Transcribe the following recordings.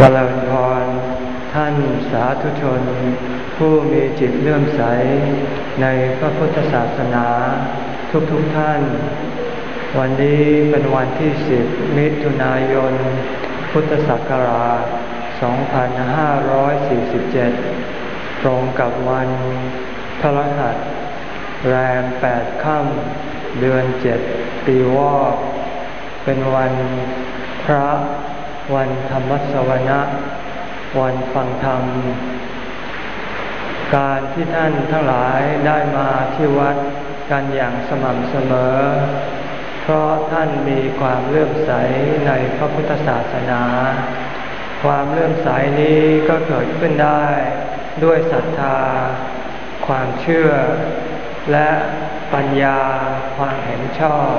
จริญพรท่านสาธุชน ผู้มีจิตเลื่อมใสในพระพุทธศาสนาทุกๆทท่าน วันนี้เป็นวันที่สิบมิถุนายน พุทธศักราช 2547 ตรงกับวันพระรหัส แรมแปดค่ำเดือนเจ็ดปีวอก เป็นวันพระ วันธรรมสวนะ วันฟังธรรม การที่ท่านทั้งหลายได้มาที่วัดกันอย่างสม่ำเสมอ เพราะท่านมีความเลื่อมใสในพระพุทธศาสนา ความเลื่อมใสนี้ก็เกิดขึ้นได้ด้วยศรัทธา ความเชื่อ และปัญญาความเห็นชอบ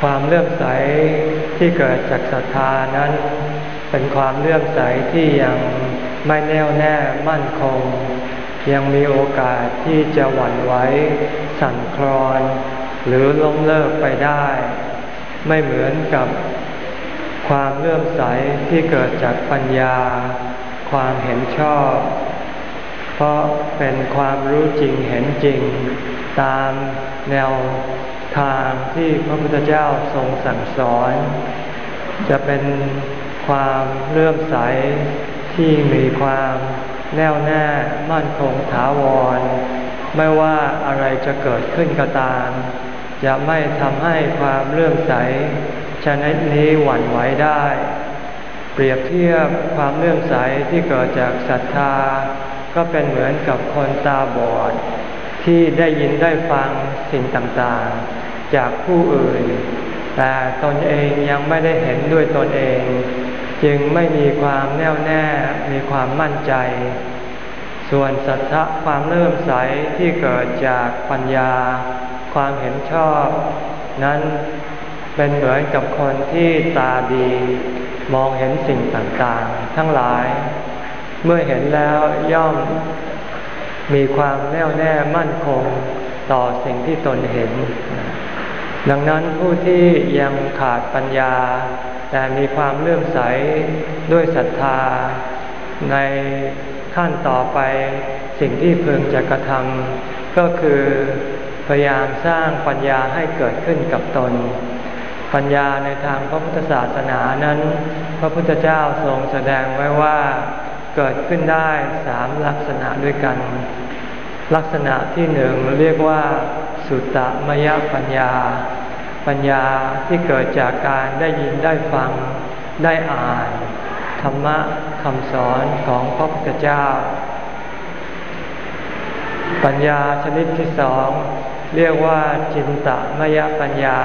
ความเลื่อมใสที่เกิดจากศรัทธานั้น เป็นความเลื่อมใสที่ยังไม่แน่วแน่มั่นคง ยังมีโอกาสที่จะหวั่นไหวสั่นคลอน หรือล้มเลิกไปได้ ไม่เหมือนกับความเลื่อมใสที่เกิดจากปัญญา ความเห็นชอบ เพราะเป็นความรู้จริงเห็นจริง ตามแนว ทางที่พระพุทธเจ้าทรงสั่งสอน จะเป็นความเลื่อมใสที่มีความแน่วแน่มั่นคงถาวร ไม่ว่าอะไรจะเกิดขึ้นก็ตาม จะไม่ทำให้ความเลื่อมใสชนิดนี้หวั่นไหวได้ เปรียบเทียบความเลื่อมใสที่เกิดจากศรัทธา ก็เป็นเหมือนกับคนตาบอด ที่ได้ยินได้ฟังสิ่งต่างๆ จากผู้อื่น แต่ตนเองยังไม่ได้เห็นด้วยตนเอง จึงไม่มีความแน่วแน่ มีความมั่นใจ ส่วนสัทธะความเริ่มใสที่เกิดจากปัญญา ความเห็นชอบ นั้นเป็นเหมือนกับคนที่ตาดี มองเห็นสิ่งต่างๆ ทั้งหลาย เมื่อเห็นแล้วย่อม มีความแน่วแน่มั่นคงต่อสิ่งที่ตนเห็น ดังนั้นผู้ที่ยังขาดปัญญา แต่มีความเลื่อมใสด้วยศรัทธา ในขั้นต่อไปสิ่งที่เพึงจะกระทำก็คือพยายามสร้างปัญญาให้เกิดขึ้นกับตน ปัญญาในทางพระพุทธศาสนานั้น พระพุทธเจ้าทรงแสดงไว้ว่า เกิดขึ้นได้สามลักษณะด้วยกัน ลักษณะที่หนึ่งเรียกว่า สุตตมยปัญญา ปัญญาที่เกิดจากการได้ยินได้ฟังได้อ่าน ธรรมะคำสอนของพระพุทธเจ้า ปัญญาชนิดที่สองเรียกว่าจินตมยปัญญา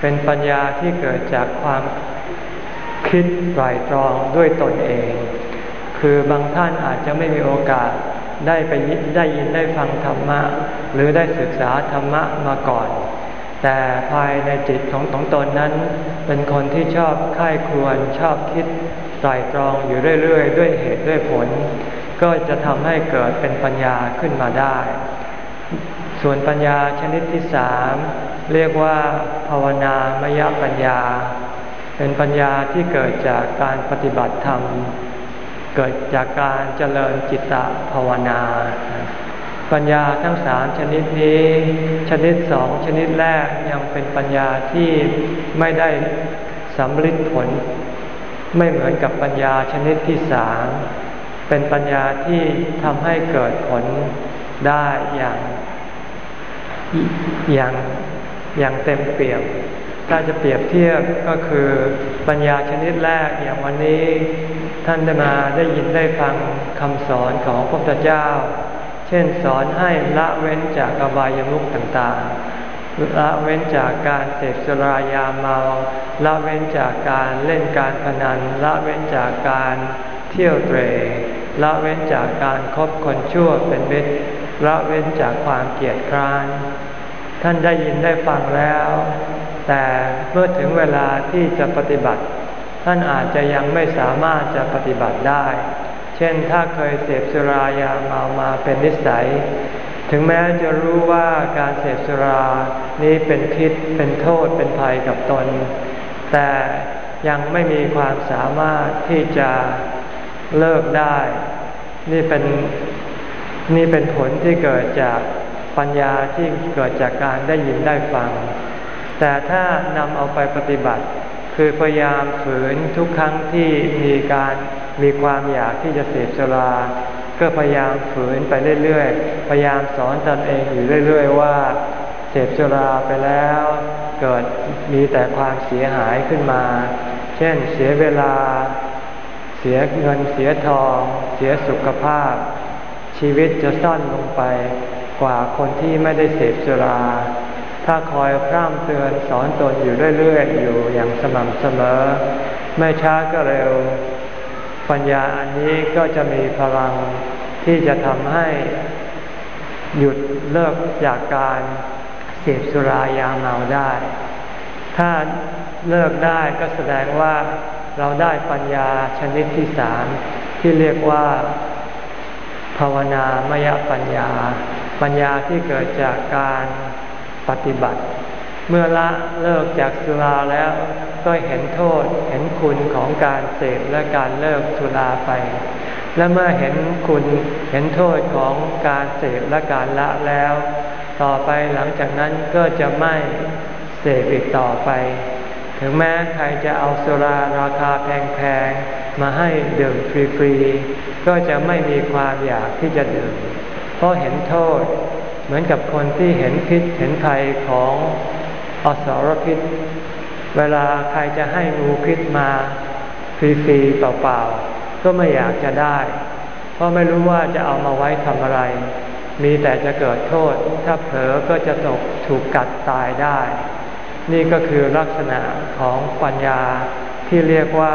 เป็นปัญญาที่เกิดจากความคิดไตรตรองด้วยตนเอง คือบางท่านอาจจะไม่มีโอกาสได้ไปได้ยินได้ฟังธรรมะ หรือได้ศึกษาธรรมะมาก่อน แต่ภายในจิตของตองตนนั้น เป็นคนที่ชอบค่ายควรชอบคิดไตรตรองอยู่เรื่อยๆ ด้วยเหตุด้วยผล ก็จะทำให้เกิดเป็นปัญญาขึ้นมาได้ ส่วนปัญญาชนิดที่สามเรียกว่าภาวนามยปัญญา เป็นปัญญาที่เกิดจากการปฏิบัติธรรม เกิดจากการเจริญจิตตภาวนา ปัญญาทั้งสามชนิดนี้ ชนิดสองชนิดแรกยังเป็นปัญญาที่ไม่ได้สำลิดผล ไม่เหมือนกับปัญญาชนิดที่สามเป็นปัญญาที่ทำให้เกิดผลได้อย่างอย่างอย่างเต็มเปี่ยมถ้าจะเปรียบเทียบก็คือปัญญาชนิดแรกอย่างวันนี้ ท่านได้มาได้ยินได้ฟังคำสอนของพระพุทธเจ้า เช่นสอนให้ละเว้นจากอบายามุขต่างๆ ละเว้นจากการเสพสุรายาเมา ละเว้นจากการเล่นการพนัน ละเว้นจากการเที่ยวเตรละเว้นจากการคบคนชั่วเป็นมิตรละเว้นจากความเกลียดคร้าน ท่านได้ยินได้ฟังแล้ว แต่เมื่อถึงเวลาที่จะปฏิบัติ ท่านอาจจะยังไม่สามารถจะปฏิบัติได้ เช่นถ้าเคยเสพสุรายาเมามาเป็นนิสัย ถึงแม้จะรู้ว่าการเสพสุรานี้เป็นพิษเป็นโทษเป็นภัยกับตน แต่ยังไม่มีความสามารถที่จะเลิกได้ นี่เป็นนี่เป็นผลที่เกิดจากปัญญาที่เกิดจากการได้ยินได้ฟัง แต่ถ้านำเอาไปปฏิบัติ คือพยายามฝืนทุกครั้งที่มีการมีความอยากที่จะเสพสุรา ก็พยายามฝืนไปเรื่อยๆ พยายามสอนตนเองอยู่เรื่อยๆ ว่าเสพสุราไปแล้ว เกิดมีแต่ความเสียหายขึ้นมา เช่นเสียเวลา เสียเงินเสียทอง เสียสุขภาพ ชีวิตจะสั้นลงไปกว่าคนที่ไม่ได้เสพสุรา ถ้าคอยพร่ำเตือนสอนตนอยู่เรื่อยๆอยู่อย่างสม่ำเสมอ ไม่ช้าก็เร็ว ปัญญาอันนี้ก็จะมีพลังที่จะทำให้หยุดเลิกจากการเสพสุรายาเมาได้ ถ้าเลิกได้ก็แสดงว่าเราได้ปัญญาชนิดที่สามที่เรียกว่า ภาวนามยปัญญา ปัญญาที่เกิดจากการ ปฏิบัติ เมื่อละเลิกจากสุราแล้ว ก็เห็นโทษเห็นคุณของการเสพและการเลิกสุราไป และเมื่อเห็นคุณเห็นโทษของการเสพและการละแล้ว ต่อไปหลังจากนั้นก็จะไม่เสพอีกต่อไป ถึงแม้ใครจะเอาสุราราคาแพงๆมาให้ดื่มฟรีๆก็จะไม่มีความอยากที่จะดื่มเพราะเห็นโทษ เหมือนกับคนที่เห็นพิษเห็นภัยของอสรพิษ เวลาใครจะให้งูพิษมาฟรีๆเปล่าๆ ก็ไม่อยากจะได้ เพราะไม่รู้ว่าจะเอามาไว้ทำอะไร มีแต่จะเกิดโทษ ถ้าเผลอก็จะตกถูกกัดตายได้ นี่ก็คือลักษณะของปัญญาที่เรียกว่า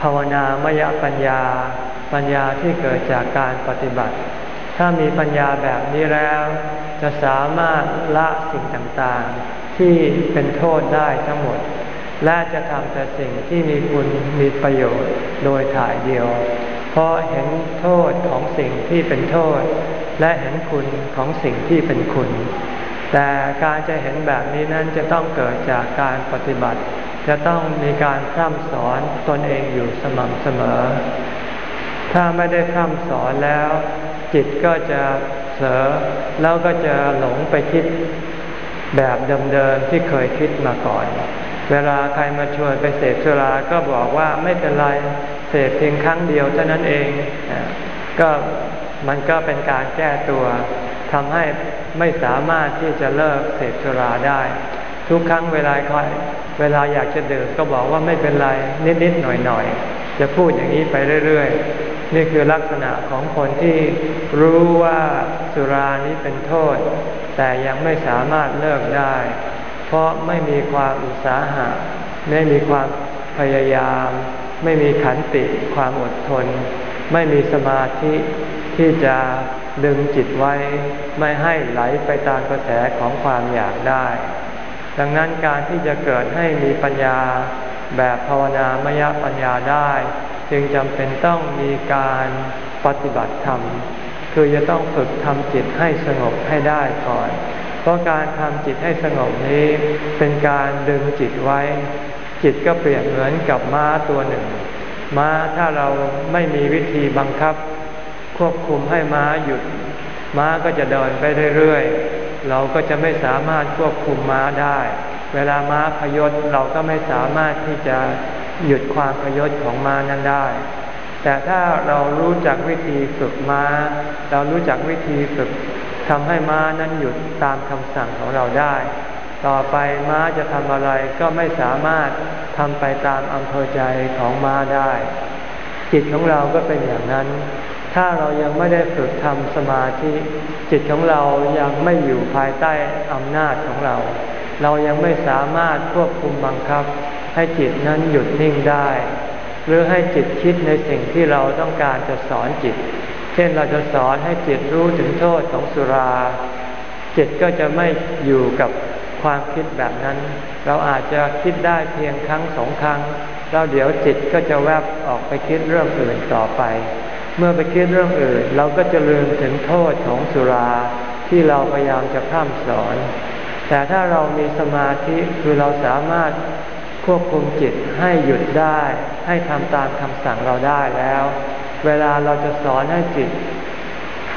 ภาวนามยปัญญา ปัญญาที่เกิดจากการปฏิบัติ ถ้ามีปัญญาแบบนี้แล้ว จะสามารถละสิ่งต่างๆ ที่เป็นโทษได้ทั้งหมด และจะทำแต่สิ่งที่มีคุณมีประโยชน์โดยถ่ายเดียว เพราะเห็นโทษของสิ่งที่เป็นโทษ และเห็นคุณของสิ่งที่เป็นคุณ แต่การจะเห็นแบบนี้นั้นจะต้องเกิดจากการปฏิบัติ จะต้องมีการพร่ำสอนตนเองอยู่สม่ำเสมอ ถ้าไม่ได้พร่ำสอนแล้ว จิตก็จะเสอแล้วก็จะหลงไปคิดแบบเดิมๆที่เคยคิดมาก่อน เวลาใครมาชวนไปเสพสุราก็บอกว่าไม่เป็นไรเสพเพียงครั้งเดียวเท่านั้นเองก็มันก็เป็นการแก้ตัวทำให้ไม่สามารถที่จะเลิกเสพสุราได้ ทุกครั้งเวลาคอยเวลาอยากจะดื่มก็บอกว่าไม่เป็นไรนิดๆหน่อยๆจะพูดอย่างนี้ไปเรื่อยๆ นี่คือลักษณะของคนที่รู้ว่าสุรานี้เป็นโทษ แต่ยังไม่สามารถเลิกได้ เพราะไม่มีความอุตสาหะ ไม่มีความพยายาม ไม่มีขันติความอดทน ไม่มีสมาธิที่จะดึงจิตไว้ ไม่ให้ไหลไปตามกระแสของความอยากได้ ดังนั้นการที่จะเกิดให้มีปัญญาแบบภาวนามยปัญญาได้ จึงจำเป็นต้องมีการปฏิบัติธรรม คือจะต้องฝึกทำจิตให้สงบให้ได้ก่อน เพราะการทำจิตให้สงบนี้ เป็นการดึงจิตไว้ จิตก็เปรียบเหมือนกับม้าตัวหนึ่ง ม้าถ้าเราไม่มีวิธีบังคับ ควบคุมให้ม้าหยุด ม้าก็จะเดินไปเรื่อยๆ เราก็จะไม่สามารถควบคุมม้าได้ เวลาม้าพยศเราก็ไม่สามารถที่จะ หยุดความพยศของม้านั้นได้ แต่ถ้าเรารู้จักวิธีฝึกม้า เรารู้จักวิธีฝึกทำให้ม้านั้นหยุดตามคำสั่งของเราได้ ต่อไปม้าจะทำอะไรก็ไม่สามารถทำไปตามอำเภอใจของม้าได้ จิตของเราก็เป็นอย่างนั้น ถ้าเรายังไม่ได้ฝึกทำสมาธิ จิตของเรายังไม่อยู่ภายใต้อำนาจของเรา เรายังไม่สามารถควบคุมบังคับ ให้จิตนั้นหยุดนิ่งได้ หรือให้จิตคิดในสิ่งที่เราต้องการจะสอนจิต เช่นเราจะสอนให้จิตรู้ถึงโทษของสุรา จิตก็จะไม่อยู่กับความคิดแบบนั้น เราอาจจะคิดได้เพียงครั้งสองครั้ง แล้วเดี๋ยวจิตก็จะแวบออกไปคิดเรื่องอื่นต่อไป เมื่อไปคิดเรื่องอื่น เราก็จะลืมถึงโทษของสุราที่เราพยายามจะพร่ำสอน แต่ถ้าเรามีสมาธิคือเราสามารถควบคุมจิตให้หยุดได้ ให้ทำตามคำสั่งเราได้แล้ว เวลาเราจะสอนให้จิต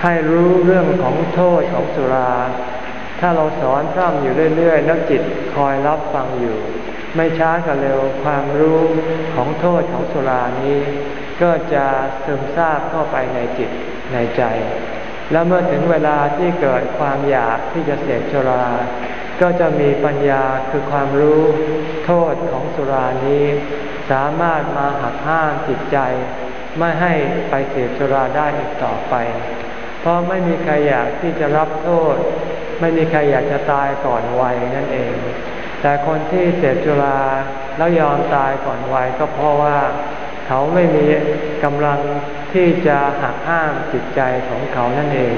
ให้รู้เรื่องของโทษของสุรา ถ้าเราสอนพร่ำอยู่เรื่อยๆแล้วจิตคอยรับฟังอยู่ ไม่ช้าก็เร็วความรู้ของโทษของสุรานี้ ก็จะซึมซาบเข้าไปในจิตในใจ แล้วเมื่อถึงเวลาที่เกิดความอยากที่จะเสพสุรา ก็จะมีปัญญาคือความรู้โทษของสุรานี้ สามารถมาหักห้ามจิตใจ ไม่ให้ไปเสพสุราได้อีกต่อไป เพราะไม่มีใครอยากที่จะรับโทษ ไม่มีใครอยากจะตายก่อนวัยนั่นเอง แต่คนที่เสพสุราแล้วยอมตายก่อนวัยก็เพราะว่าเขาไม่มีกำลังที่จะหักห้ามจิตใจของเขานั่นเอง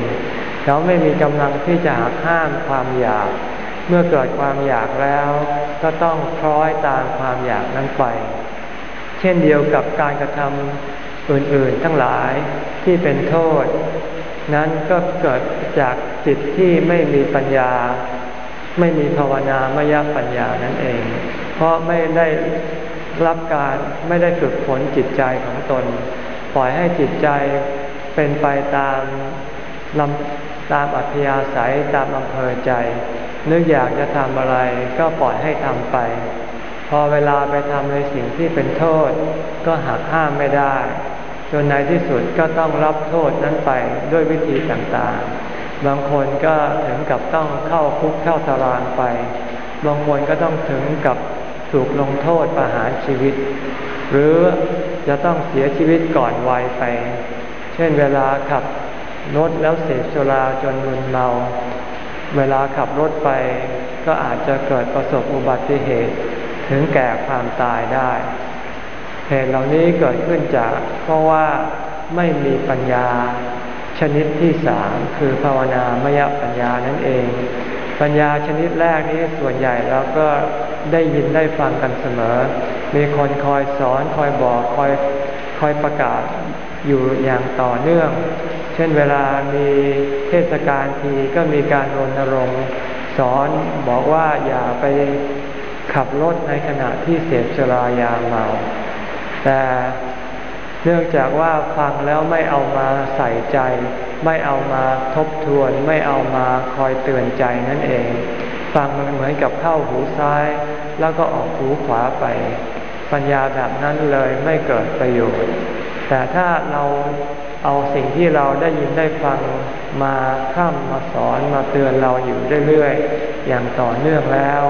เขาไม่มีกำลังที่จะหักห้ามความอยาก เมื่อเกิดความอยากแล้ว ก็ต้องคล้อยตามความอยากนั้นไป เช่นเดียวกับการกระทำอื่นๆทั้งหลายที่เป็นโทษ นั้นก็เกิดจากจิตที่ไม่มีปัญญา ไม่มีภาวนามยปัญญานั่นเอง เพราะไม่ได้รับการไม่ได้ฝึกฝนจิตใจของตน ปล่อยให้จิตใจเป็นไปตามลำตามอัธยาศัยตามอำเภอใจ นึกอยากจะทำอะไรก็ปล่อยให้ทำไป พอเวลาไปทำในสิ่งที่เป็นโทษ ก็หักห้ามไม่ได้ จนในที่สุดก็ต้องรับโทษนั้นไปด้วยวิธีต่างๆ บางคนก็ถึงกับต้องเข้าคุกเข้าตารางไป บางคนก็ต้องถึงกับถูกลงโทษประหารชีวิต หรือจะต้องเสียชีวิตก่อนวัยไป เช่นเวลาขับรถแล้วเสพสุราจนมึนเมา เวลาขับรถไปก็อาจจะเกิดประสบอุบัติเหตุถึงแก่ความตายได้ เหตุเหล่านี้เกิดขึ้นจากเพราะว่าไม่มีปัญญาชนิดที่สามคือภาวนามยปัญญานั่นเอง ปัญญาชนิดแรกนี้ส่วนใหญ่เราก็ได้ยินได้ฟังกันเสมอ มีคนคอยสอนคอยบอกคอยคอยประกาศอยู่อย่างต่อเนื่อง เช่นเวลามีเทศกาลทีก็มีการรณรงค์สอนบอกว่าอย่าไปขับรถในขณะที่เสพสุรายาเมา แต่เนื่องจากว่าฟังแล้วไม่เอามาใส่ใจ ไม่เอามาทบทวน ไม่เอามาคอยเตือนใจนั่นเอง ฟังมันเหมือนกับเข้าหูซ้าย แล้วก็ออกหูขวาไป ปัญญาแบบนั้นเลยไม่เกิดประโยชน์ แต่ถ้าเรา เอาสิ่งที่เราได้ยินได้ฟังมาข้ามมาสอนมาเตือนเราอยู่เรื่อยๆ อย่างต่อเนื่องแล้ว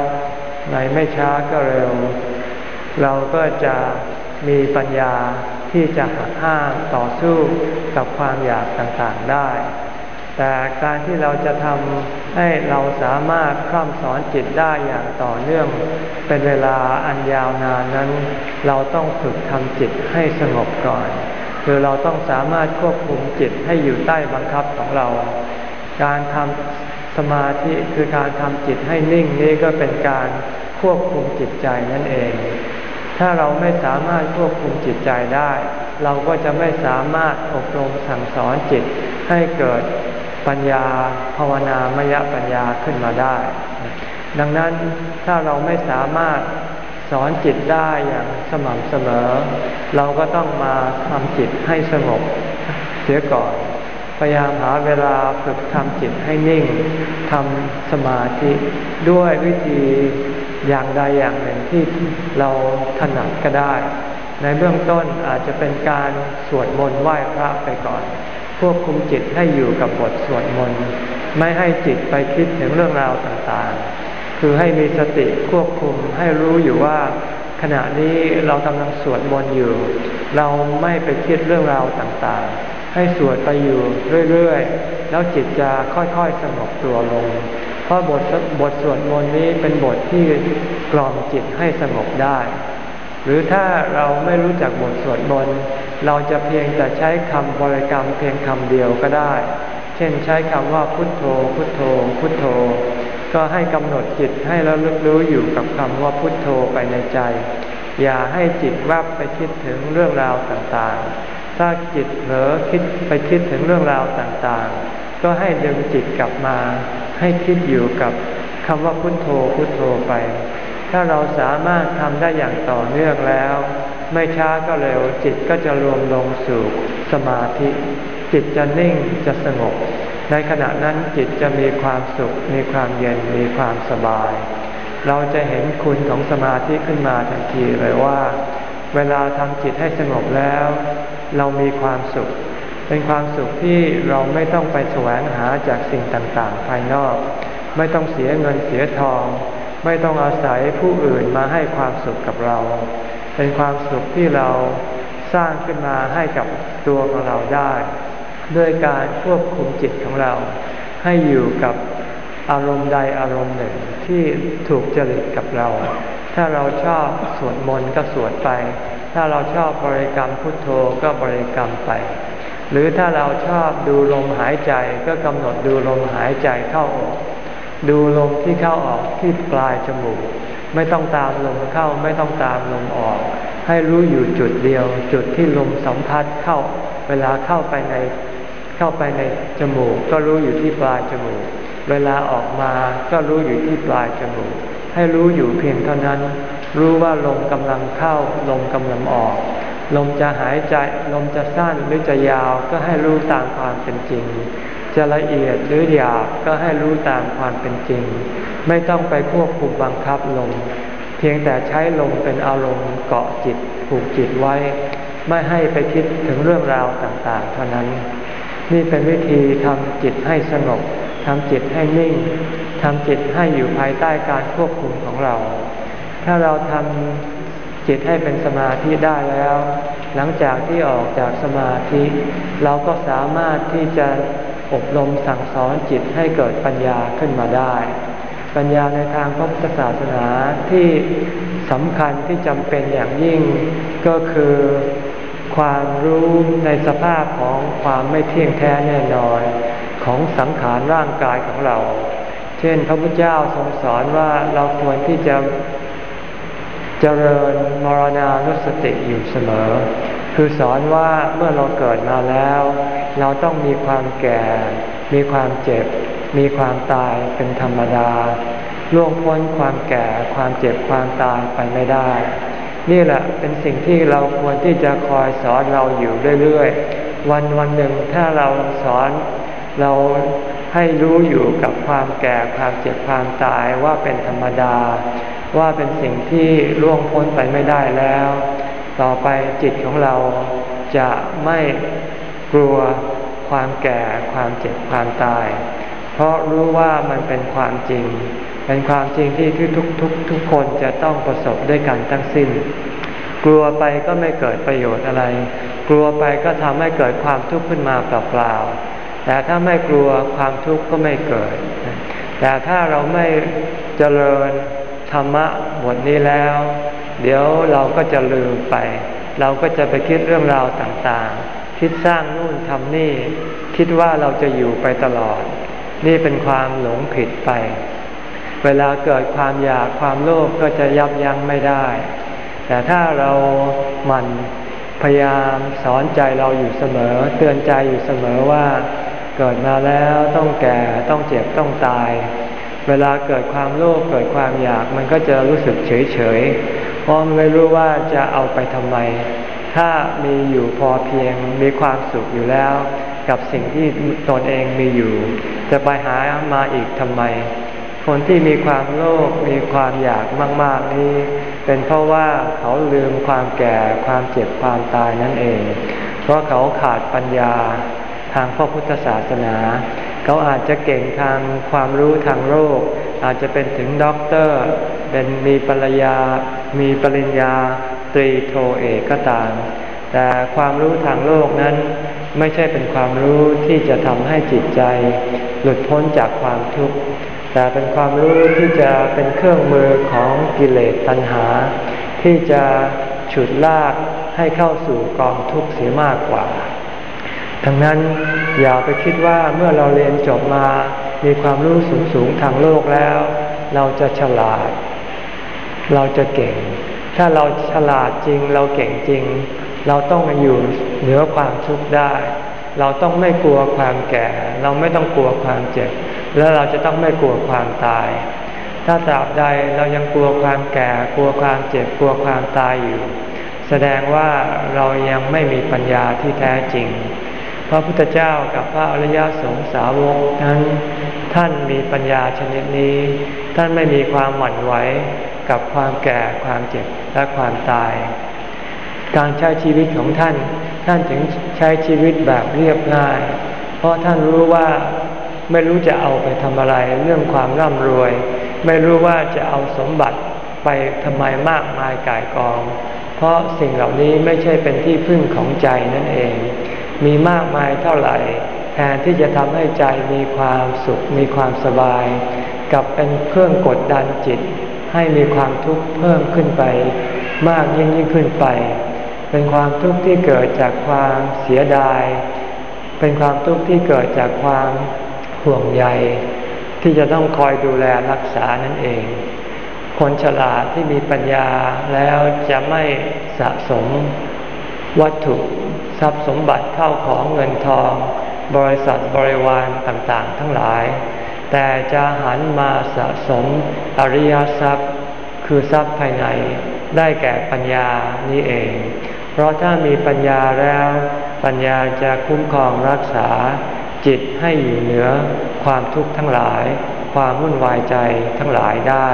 ในไม่ช้าก็เร็ว เราก็จะมีปัญญาที่จะหักห้ามต่อสู้กับความอยากต่างๆได้ แต่การที่เราจะทำให้เราสามารถคร่ำสอนจิตได้อย่างต่อเนื่อง เป็นเวลาอันยาวนานนั้น เราต้องฝึกทำจิตให้สงบก่อน คือเราต้องสามารถควบคุมจิตให้อยู่ใต้บังคับของเรา การทำสมาธิคือการทำจิตให้นิ่งนี้ก็เป็นการควบคุมจิตใจนั่นเอง ถ้าเราไม่สามารถควบคุมจิตใจได้ เราก็จะไม่สามารถอบรมสั่งสอนจิตให้เกิดปัญญาภาวนามยปัญญาขึ้นมาได้ ดังนั้นถ้าเราไม่สามารถ สอนจิตได้อย่างสม่ำเสมอ เราก็ต้องมาทำจิตให้สงบเสียก่อน พยายามหาเวลาฝึกทำจิตให้นิ่งทำสมาธิด้วยวิธีอย่างใดอย่างหนึ่งที่เราถนัดก็ได้ ในเบื้องต้นอาจจะเป็นการสวดมนต์ไหว้พระไปก่อน ควบคุมจิตให้อยู่กับบทสวดมนต์ ไม่ให้จิตไปคิดถึงเรื่องราวต่างๆ คือให้มีสติควบคุมให้รู้อยู่ว่า ขณะนี้เรากำลังสวดมนต์อยู่ เราไม่ไปคิดเรื่องราวต่างๆ ให้สวดไปอยู่เรื่อยๆ แล้วจิตจะค่อยๆสงบตัวลง เพราะบทบทสวดมนต์นี้เป็นบทที่กล่อมจิตให้สงบได้ หรือถ้าเราไม่รู้จักบทสวดมนต์เราจะเพียงแต่ใช้คำบริกรรมเพียงคำเดียวก็ได้ เช่นใช้คำว่าพุทโธ พุทโธ พุทโธ ก็ให้กำหนดจิตให้ราลึกรู้อยู่กับคำว่าพุทโธไปในใจ อย่าให้จิตแวบไปคิดถึงเรื่องราวต่างๆ ถ้าจิตเผลอคิดไปคิดถึงเรื่องราวต่างๆ ก็ให้ดึงจิตกลับมา ให้คิดอยู่กับคำว่าพุทโธพุทโธไป ถ้าเราสามารถทำได้อย่างต่อเนื่องแล้ว ไม่ช้าก็เร็วจิตก็จะรวมลงสู่สมาธิ จิตจะนิ่งจะสงบ ในขณะนั้นจิตจะมีความสุข มีความเย็นมีความสบาย เราจะเห็นคุณของสมาธิขึ้นมาทันทีเลยว่า เวลาทำจิตให้สงบแล้ว เรามีความสุข เป็นความสุขที่เราไม่ต้องไปแสวงหาจากสิ่งต่างๆ ภายนอก ไม่ต้องเสียเงินเสียทอง ไม่ต้องอาศัยผู้อื่นมาให้ความสุขกับเรา เป็นความสุขที่เราสร้างขึ้นมาให้กับตัวของเราได้ ด้วยการควบคุมจิตของเรา ให้อยู่กับอารมณ์ใดอารมณ์หนึ่งที่ถูกจริตกับเรา ถ้าเราชอบสวดมนต์ก็สวดไป ถ้าเราชอบบริกรรมพุทโธก็บริกรรมไป หรือถ้าเราชอบดูลมหายใจก็กำหนดดูลมหายใจเข้าออก ดูลมที่เข้าออกที่ปลายจมูก ไม่ต้องตามลมเข้าไม่ต้องตามลมออก ให้รู้อยู่จุดเดียว จุดที่ลมสัมผัสเข้า เวลาเข้าไปใน เข้าไปในจมูก ก็รู้อยู่ที่ปลายจมูก เวลาออกมาก็รู้อยู่ที่ปลายจมูก ให้รู้อยู่เพียงเท่านั้น รู้ว่าลมกำลังเข้า ลมกำลังออก ลมจะหายใจ ลมจะสั้นหรือจะยาวก็ให้รู้ตามความเป็นจริง จะละเอียดหรือหยาบก็ให้รู้ตามความเป็นจริง ไม่ต้องไปควบคุมบังคับลม เพียงแต่ใช้ลมเป็นอารมณ์เกาะจิตผูกจิตไว้ ไม่ให้ไปคิดถึงเรื่องราวต่างๆ เท่านั้น นี่เป็นวิธีทำจิตให้สงบทำจิตให้นิ่งทำจิตให้อยู่ภายใต้การควบคุมของเรา ถ้าเราทำจิตให้เป็นสมาธิได้แล้ว หลังจากที่ออกจากสมาธิ เราก็สามารถที่จะอบรมสั่งสอนจิตให้เกิดปัญญาขึ้นมาได้ ปัญญาในทางพระพุทธศาสนาที่สำคัญที่จำเป็นอย่างยิ่งก็คือ ความรู้ในสภาพของความไม่เที่ยงแท้แน่นอนของสังขารร่างกายของเรา เช่น พระพุทธเจ้าทรงสอนว่าเราควรที่จะเจริญมรณานุสติอยู่เสมอ คือสอนว่าเมื่อเราเกิดมาแล้ว เราต้องมีความแก่ มีความเจ็บ มีความตายเป็นธรรมดาล่วงพ้นความแก่ความเจ็บความตายไปไม่ได้ นี่แหละเป็นสิ่งที่เราควรที่จะคอยสอนเราอยู่เรื่อยๆ วันวันหนึ่งถ้าเราสอนเราให้รู้อยู่กับความแก่ความเจ็บความตายว่าเป็นธรรมดา ว่าเป็นสิ่งที่ล่วงพ้นไปไม่ได้แล้ว ต่อไปจิตของเราจะไม่กลัวความแก่ความเจ็บความตาย เพราะรู้ว่ามันเป็นความจริง เป็นความจริงที่ทุกทุกทุกคนจะต้องประสบด้วยกันทั้งสิ้น กลัวไปก็ไม่เกิดประโยชน์อะไร กลัวไปก็ทำให้เกิดความทุกข์ขึ้นมาเปล่าๆแต่ถ้าไม่กลัวความทุกข์ก็ไม่เกิด แต่ถ้าเราไม่เจริญธรรมะบทนี้แล้ว เดี๋ยวเราก็จะลืมไป เราก็จะไปคิดเรื่องราวต่างๆ คิดสร้างนู่นทำนี่ คิดว่าเราจะอยู่ไปตลอด นี่เป็นความหลงผิดไป เวลาเกิดความอยากความโลภกก็จะยับยั้งไม่ได้ แต่ถ้าเราหมั่นพยายามสอนใจเราอยู่เสมอ เตือนใจอยู่เสมอว่าเกิดมาแล้วต้องแก่ต้องเจ็บต้องตาย เวลาเกิดความโลภเกิดความอยากมันก็จะรู้สึกเฉยเฉยพราะไม่รู้ว่าจะเอาไปทำไม ถ้ามีอยู่พอเพียงมีความสุขอยู่แล้ว กับสิ่งที่ตนเองมีอยู่ จะไปหามาอีกทำไม คนที่มีความโลภมีความอยากมาก ๆ นี้ เป็นเพราะว่าเขาลืมความแก่ความเจ็บความตายนั่นเอง เพราะเขาขาดปัญญาทางพระพุทธศาสนา เขาอาจจะเก่งทางความรู้ทางโลกอาจจะเป็นถึงด็อกเตอร์เป็นมีภรรยามีปริญญาตรีโทเอกก็ตาม แต่ความรู้ทางโลกนั้นไม่ใช่เป็นความรู้ที่จะทำให้จิตใจ หลุดพ้นจากความทุกข์ แต่เป็นความรู้ที่จะเป็นเครื่องมือของกิเลสตัณหา ที่จะฉุดลากให้เข้าสู่กองทุกข์เสียมากกว่าดังนั้นอย่าไปคิดว่าเมื่อเราเรียนจบมา มีความรู้สูงสูงทางโลกแล้ว เราจะฉลาด เราจะเก่ง ถ้าเราฉลาดจริง เราเก่งจริง เราต้องอยู่เหนือความทุกข์ได้ เราต้องไม่กลัวความแก่ เราไม่ต้องกลัวความเจ็บ และเราจะต้องไม่กลัวความตายถถ้าตราบใดเรายังกลัวความแก่ กลัวความเจ็บ กลัวความตายอยู่ แสดงว่าเรายังไม่มีปัญญาที่แท้จริง พระพุทธเจ้ากับพระอริยสงสาวกนั้นท่านมีปัญญาชนิดนี้ ท่านไม่มีความหวั่นไหวกับความแก่ ความเจ็บ และความตาย การใช้ชีวิตของท่าน ท่านถึงใช้ชีวิตแบบเรียบง่าย เพราะท่านรู้ว่า ไม่รู้จะเอาไปทำอะไรเรื่องความร่ำรวย ไม่รู้ว่าจะเอาสมบัติไปทำไมมากมายกายกอง เพราะสิ่งเหล่านี้ไม่ใช่เป็นที่พึ่งของใจนั่นเอง มีมากมายเท่าไหร่ แทนที่จะทำให้ใจมีความสุขมีความสบาย กับเป็นเครื่องกดดันจิต ให้มีความทุกข์เพิ่มขึ้นไป มากยิ่งยิ่งขึ้นไป เป็นความทุกข์ที่เกิดจากความเสียดาย เป็นความทุกข์ที่เกิดจากความ ห่วงใยที่จะต้องคอยดูแลรักษานั่นเอง คนฉลาดที่มีปัญญาแล้วจะไม่สะสมวัตถุทรัพย์สมบัติเข้าของเงินทอง บริษัทบริวารต่างๆ ทั้งหลาย แต่จะหันมาสะสมอริยทรัพย์ คือทรัพย์ภายในได้แก่ปัญญานี้เอง เพราะถ้ามีปัญญาแล้ว ปัญญาจะคุ้มครองรักษา จิตให้อยู่เหนือความทุกข์ทั้งหลาย ความวุ่นวายใจทั้งหลายได้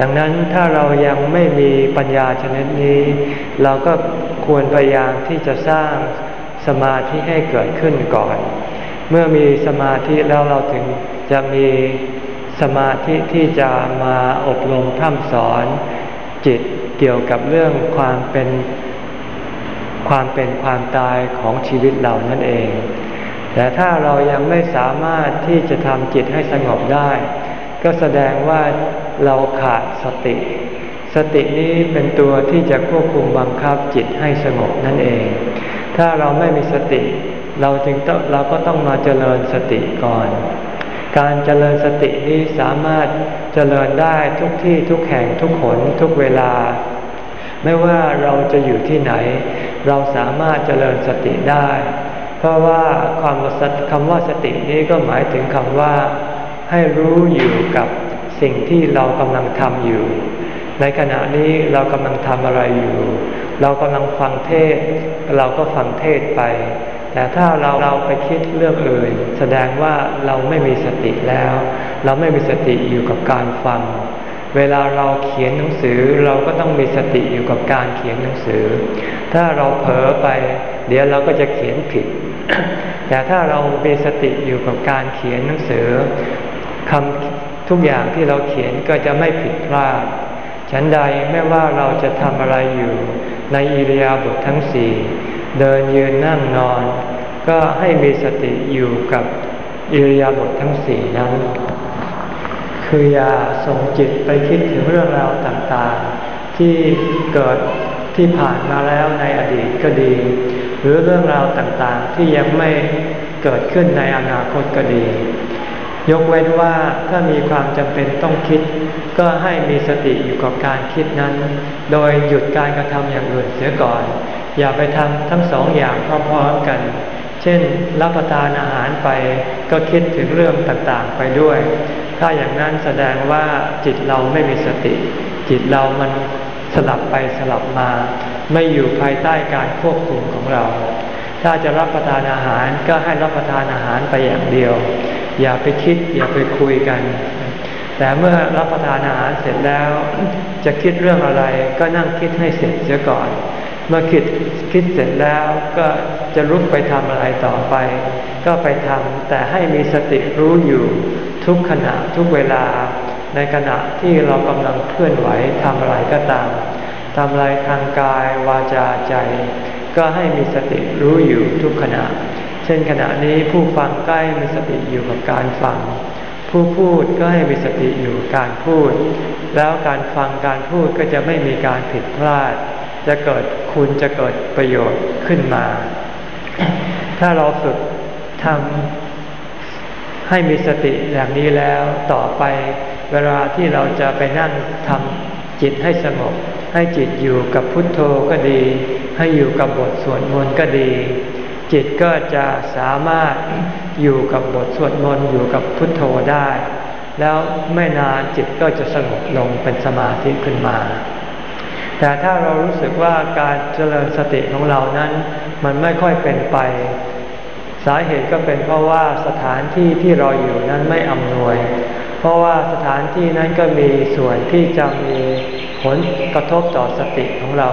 ดังนั้นถ้าเรายังไม่มีปัญญาชนิดนี้ เราก็ควรพยายามที่จะสร้างสมาธิให้เกิดขึ้นก่อน เมื่อมีสมาธิแล้วเราถึงจะมีสมาธิที่จะมาอบรมพร่ำสอนจิตเกี่ยวกับเรื่องความเป็นความเป็นความตายของชีวิตเรานั่นเอง แต่ถ้าเรายังไม่สามารถที่จะทำจิตให้สงบได้ ก็แสดงว่าเราขาดสติ สตินี้เป็นตัวที่จะควบคุมบังคับจิตให้สงบนั่นเอง ถ้าเราไม่มีสติ เราจึงต้องเราก็ต้องมาเจริญสติก่อน การเจริญสตินี้สามารถเจริญได้ทุกที่ทุกแห่งทุกขนทุกเวลา ไม่ว่าเราจะอยู่ที่ไหน เราสามารถเจริญสติได้ เพราะว่าความคำว่าสตินี้ก็หมายถึงคำว่า ให้รู้อยู่กับสิ่งที่เรากำลังทำอยู่ ในขณะนี้เรากำลังทำอะไรอยู่ เรากำลังฟังเทศ เราก็ฟังเทศไป แต่ถ้าเราเราไปคิดเรื่องอื่น แสดงว่าเราไม่มีสติแล้ว เราไม่มีสติอยู่กับการฟังเวลาเราเขียนหนังสือเราก็ต้องมีสติอยู่กับการเขียนหนังสือ ถ้าเราเผลอไป เดี๋ยวเราก็จะเขียนผิด แต่ถ้าเรามีสติอยู่กับการเขียนหนังสือคำทุกอย่างที่เราเขียนก็จะไม่ผิดพลาด ฉันใดไม่ว่าเราจะทำอะไรอยู่ในอิริยาบถททั้งสี่เดินยืนนั่งนอน ก็ให้มีสติอยู่กับอิริยาบถททั้งสี่นั้น คืออย่าส่งจิตไปคิดถึงเรื่องราวต่างๆ ที่เกิดที่ผ่านมาแล้วในอดีตก็ดี หรือเรื่องราวต่างๆที่ยังไม่เกิดขึ้นในอนาคตก็ดี ยกเว้นว่าถ้ามีความจำเป็นต้องคิด ก็ให้มีสติอยู่กับการคิดนั้น โดยหยุดการกระทำอย่างอื่นเสียก่อน อย่าไปทำทั้งสองอย่างพร้อมๆกัน เช่น รับประทานอาหารไปก็คิดถึงเรื่องต่างๆไปด้วย ถ้าอย่างนั้นแสดงว่าจิตเราไม่มีสติ จิตเรามัน สลับไปสลับมา ไม่อยู่ภายใต้การควบคุมของเรา ถ้าจะรับประทานอาหารก็ให้รับประทานอาหารไปอย่างเดียว อย่าไปคิดอย่าไปคุยกัน แต่เมื่อรับประทานอาหารเสร็จแล้ว จะคิดเรื่องอะไรก็นั่งคิดให้เสร็จเสียก่อน เมื่อคิดคิดเสร็จแล้วก็จะลุกไปทำอะไรต่อไป ก็ไปทำแต่ให้มีสติรู้อยู่ทุกขณะทุกเวลา ในขณะที่เรากำลังเคลื่อนไหวทำอะไรก็ตามทำอะไรทางกายวาจาใจ ก็ให้มีสติรู้อยู่ทุกขณะ เช่นขณะนี้ผู้ฟังใกล้มีสติอยู่กับการฟัง ผู้พูดก็ให้มีสติอยู่การพูด แล้วการฟังการพูดก็จะไม่มีการผิดพลาด จะเกิดคุณจะเกิดประโยชน์ขึ้นมา ถ้าเราฝึกทำให้มีสติอย่างนี้แล้วต่อไป เวลาที่เราจะไปนั่งทำจิตให้สงบ ให้จิตอยู่กับพุทโธก็ดี ให้อยู่กับบทสวดมนต์ก็ดี จิตก็จะสามารถอยู่กับบทสวดมนต์อยู่กับพุทโธได้ แล้วไม่นานจิตก็จะสงบลงเป็นสมาธิขึ้นมา แต่ถ้าเรารู้สึกว่าการเจริญสติของเรานั้นมันไม่ค่อยเป็นไปสาเหตุก็เป็นเพราะว่าสถานที่ที่เราอยู่นั้นไม่อำนวย เพราะว่าสถานที่นั้นก็มีส่วนที่จะมีผลกระทบต่อสติของเรา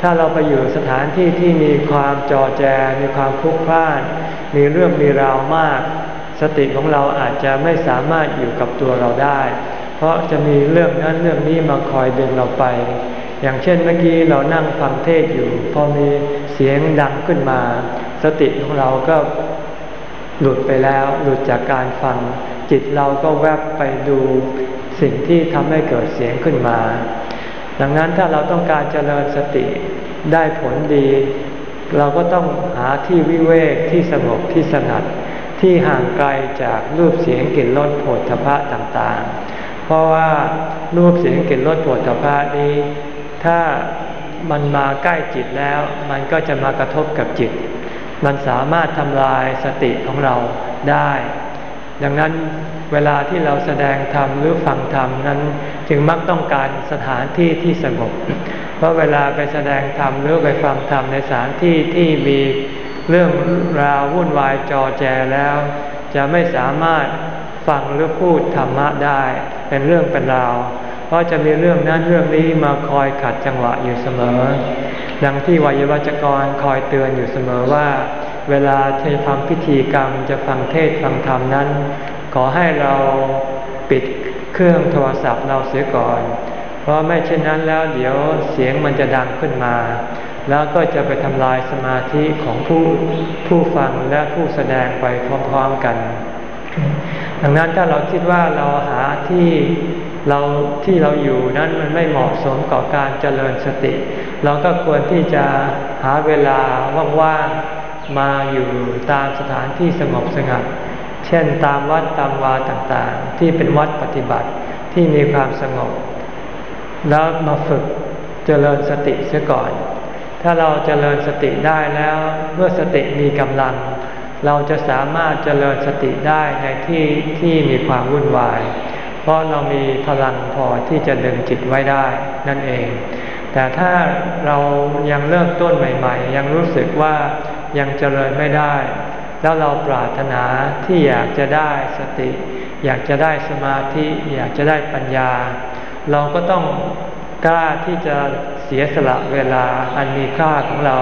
ถ้าเราไปอยู่สถานที่ที่มีความจอแจ มีความพลุกพล่าน มีเรื่องมีราวมาก สติของเราอาจจะไม่สามารถอยู่กับตัวเราได้ เพราะจะมีเรื่องนั้นเรื่องนี้มาคอยดึงเราไป อย่างเช่นเมื่อกี้เรานั่งฟังเทศอยู่ พอมีเสียงดังขึ้นมา สติของเราก็หลุดไปแล้วหลุดจากการฟัง จิตเราก็แวบไปดูสิ่งที่ทำให้เกิดเสียงขึ้นมา ดังนั้นถ้าเราต้องการเจริญสติได้ผลดี เราก็ต้องหาที่วิเวกที่สงบที่สงัด ที่ห่างไกลจากรูปเสียงกลิ่นรสโผฏฐพะต่างๆ เพราะว่ารูปเสียงกลิ่นรสโผฏฐพะนี้ ถ้ามันมาใกล้จิตแล้ว มันก็จะมากระทบกับจิต มันสามารถทำลายสติของเราได้ ดังนั้นเวลาที่เราแสดงธรรมหรือฟังธรรมนั้นจึงมักต้องการสถานที่ที่สงบ เพราะเวลาไปแสดงธรรมหรือไปฟังธรรมในสถานที่ที่มีเรื่องราววุ่นวายจอแจแล้ว จะไม่สามารถฟังหรือพูดธรรมะได้เป็นเรื่องเป็นราว เพราะจะมีเรื่องนั้นเรื่องนี้มาคอยขัดจังหวะอยู่เสมอ ดังที่วัยวัจกรคอยเตือนอยู่เสมอว่า เวลาจะทำพิธีกรรมจะฟังเทศฟังธรรมนั้น ขอให้เราปิดเครื่องโทรศัพท์เราเสียก่อน เพราะไม่เช่นนั้นแล้วเดี๋ยวเสียงมันจะดังขึ้นมา แล้วก็จะไปทำลายสมาธิของผู้ผู้ฟังและผู้แสดงไปพร้อมๆกัน ดังนั้นถ้าเราคิดว่าเราหาที่เราที่เราอยู่นั้นมันไม่เหมาะสมกับการเจริญสติ เราก็ควรที่จะหาเวลาว่างๆ มาอยู่ตามสถานที่สงบสงัด เช่นตามวัดตามวาต่างๆ ที่เป็นวัดปฏิบัติที่มีความสงบ แล้วมาฝึกเจริญสติเสียก่อน ถ้าเราเจริญสติได้แล้วเมื่อสติมีกำลัง เราจะสามารถเจริญสติได้ในที่ที่มีความวุ่นวาย เพราะเรามีพลังพอที่จะดึงจิตไว้ได้นั่นเอง แต่ถ้าเรายังเริ่มต้นใหม่ ๆ ยังรู้สึกว่า ยังเจริญไม่ได้ แล้วเราปรารถนาที่อยากจะได้สติ อยากจะได้สมาธิ อยากจะได้ปัญญา เราก็ต้องกล้าที่จะเสียสละเวลาอันมีค่าของเรา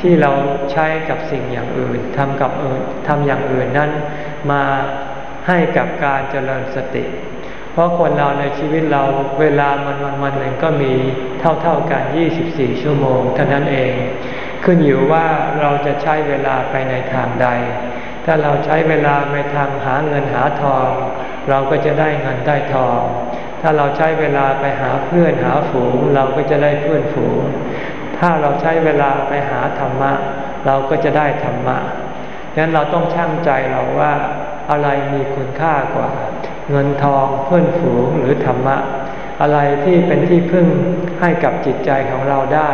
ที่เราใช้กับสิ่งอย่างอื่นทำกับอื่นทำอย่างอื่นนั้นมาให้กับการเจริญสติ เพราะคนเราในชีวิตเราเวลามันวันวันหนึ่งก็มีเท่าๆกัน 24 ชั่วโมงเท่านั้นเอง ขึ้นอยู่ว่าเราจะใช้เวลาไปในทางใด ถ้าเราใช้เวลาไปทางหาเงินหาทอง เราก็จะได้เงินได้ทอง ถ้าเราใช้เวลาไปหาเพื่อนหาฝูง เราก็จะได้เพื่อนฝูง ถ้าเราใช้เวลาไปหาธรรมะ เราก็จะได้ธรรมะดังนั้นเราต้องช่างใจเราว่าอะไรมีคุณค่ากว่า เงินทองเพื่อนฝูงหรือธรรมะ อะไรที่เป็นที่พึ่งให้กับจิตใจของเราได้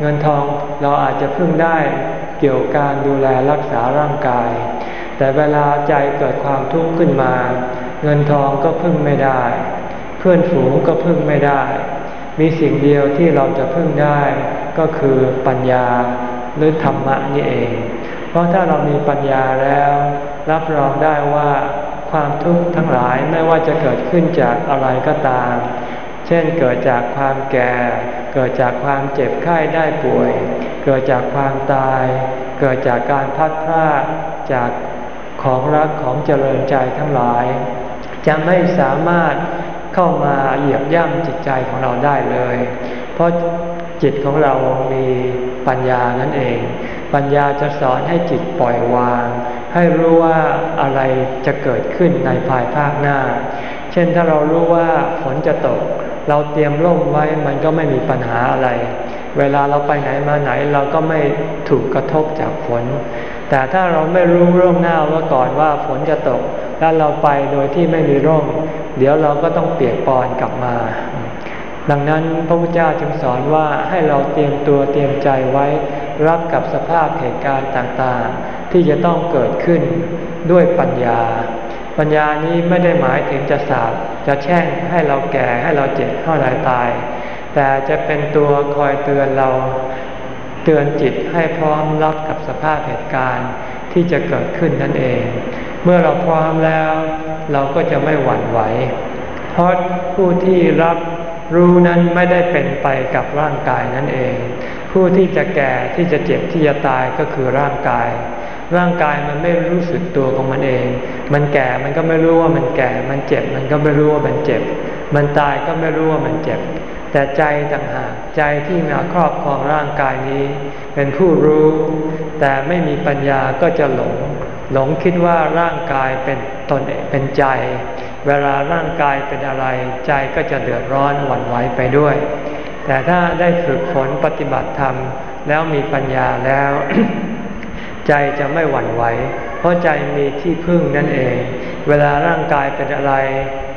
เงินทอง เราอาจจะพึ่งได้เกี่ยวกับการดูแลรักษาร่างกาย แต่เวลาใจเกิดความทุกข์ขึ้นมา เงินทองก็พึ่งไม่ได้ เพื่อนฝูงก็พึ่งไม่ได้ มีสิ่งเดียวที่เราจะพึ่งได้ก็คือปัญญาหรือธรรมะนี่เอง เพราะถ้าเรามีปัญญาแล้ว รับรองได้ว่าความทุกข์ทั้งหลายไม่ว่าจะเกิดขึ้นจากอะไรก็ตาม เช่นเกิดจากความแก่ เกิดจากความเจ็บไข้ได้ป่วย เกิดจากความตาย เกิดจากการพัดพลาดจากของรักของเจริญใจทั้งหลาย จะไม่สามารถเข้ามาเหยียบย่ำจิตใจของเราได้เลย เพราะจิตของเรามีปัญญานั่นเอง ปัญญาจะสอนให้จิตปล่อยวาง ให้รู้ว่าอะไรจะเกิดขึ้นในภายภาคหน้า เช่นถ้าเรารู้ว่าฝนจะตก เราเตรียมร่มไว้มันก็ไม่มีปัญหาอะไร เวลาเราไปไหนมาไหนเราก็ไม่ถูกกระทบจากฝน แต่ถ้าเราไม่รู้ร่วงหน้าว่าก่อนว่าฝนจะตก แล้วเราไปโดยที่ไม่มีร่ม เดี๋ยวเราก็ต้องเปียกปอนกลับมา ดังนั้นพระพุทธเจ้าจึงสอนว่าให้เราเตรียมตัวเตรียมใจไว้ รับกับสภาพเหตุการณ์ต่างๆ ที่จะต้องเกิดขึ้นด้วยปัญญา ปัญญานี้ไม่ได้หมายถึงจะสาบจะแช่งให้เราแก่ให้เราเจ็บให้เราตาย แต่จะเป็นตัวคอยเตือนเราเตือนจิตให้พร้อมรับกับสภาพเหตุการณ์ที่จะเกิดขึ้นนั่นเอง เมื่อเราพร้อมแล้วเราก็จะไม่หวั่นไหว เพราะผู้ที่รับรู้นั้นไม่ได้เป็นไปกับร่างกายนั่นเอง ผู้ที่จะแก่ที่จะเจ็บที่จะตายก็คือร่างกาย ร่างกายมันไม่รู้สึกตัวของมันเอง มันแก่มันก็ไม่รู้ว่ามันแก่ มันเจ็บมันก็ไม่รู้ว่ามันเจ็บ มันตายก็ไม่รู้ว่ามันเจ็บ แต่ใจต่างหากใจที่มาครอบครองร่างกายนี้ เป็นผู้รู้ แต่ไม่มีปัญญาก็จะหลง หลงคิดว่าร่างกายเป็นตนเป็นใจ เวลาร่างกายเป็นอะไร ใจก็จะเดือดร้อนหวั่นไหวไปด้วย แต่ถ้าได้ฝึกฝนปฏิบัติธรรมแล้วมีปัญญาแล้ว ใจจะไม่หวั่นไหว เพราะใจมีที่พึ่งนั่นเอง เวลาร่างกายเป็นอะไร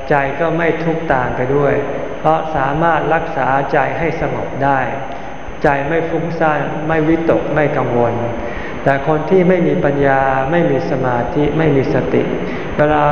ใจก็ไม่ทุกข์ตามไปด้วย เพราะสามารถรักษาใจให้สงบได้ ใจไม่ฟุ้งซ่านไม่วิตกไม่กังวล แต่คนที่ไม่มีปัญญาไม่มีสมาธิไม่มีสติ เวลา